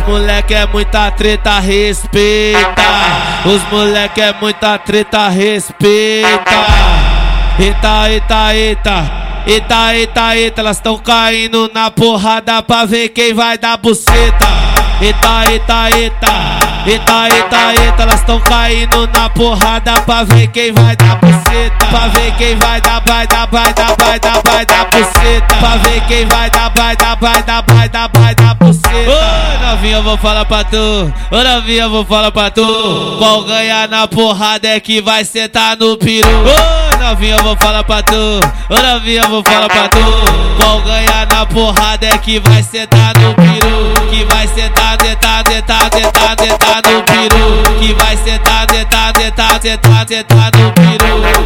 Os moleque é muita treta, respeita. Os moleque é muita treta, respeita. Eita, eita, eita. Eita, eita, eita, elas tão caindo na porrada pra ver quem vai dar buceta. Eita, eita, eita. Eita, eita, eita, elas tão caindo na porrada pra ver quem vai dar buceta. Pra ver quem vai dar, vai dar, vai dar, vai dar, vai dar buceta. Pra ver quem vai dar, vai dar, vai dar, vai dar, vai dar buceta. Ô novinha, eu vou falar pra tu. Ô novinha, eu vou falar pra tu. Qual ganhar na porrada é que vai sentar no peru. Ô novinha, vou falar pra tu. Ô novinha, vou falar pra tu. Qual ganhar na porrada é que vai sentar no peru. Que vai sentar, detar, detar, detar, detar no peru. Que vai sentar, sentar, sentar, sentar, sentar no peru.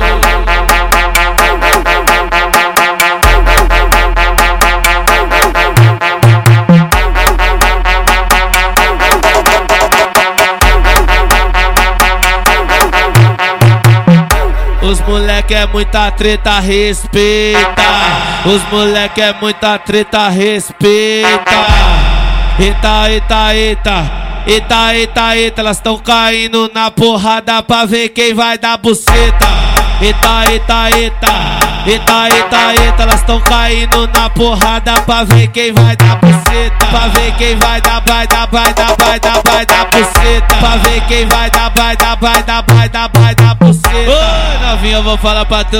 Moleque é muita treta, respeita. Os moleque é muita treta, respeita. Eita, eita, eita. Eita, eita, eita, elas tão caindo na porrada pra ver quem vai dar buceta. Eita, eita, eita. Eita, eita, eita, elas tão caindo na porrada pra ver quem vai dar buceta. Pra ver quem vai dar, vai dar, vai dar, vai dar, vai dar buceta. Pra ver quem vai dar, vai dar, vai dar, vai dar, vai dar buceta. Ô novinha, eu vou falar pra tu.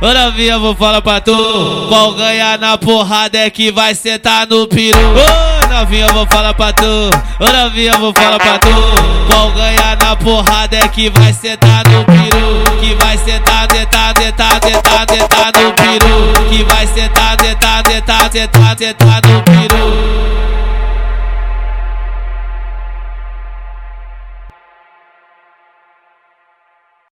Ô novinha, eu vou falar pra tu. Qual ganhar na porrada é que vai sentar no peru. Ô novinha, eu vou falar pra tu. Ô novinha, eu vou falar pra tu. Qual ganhar na porrada é que vai sentar no peru. Que vai sentar, detar, detar, detar no peru. Que vai sentar, detar, detar, detar, detar no peru.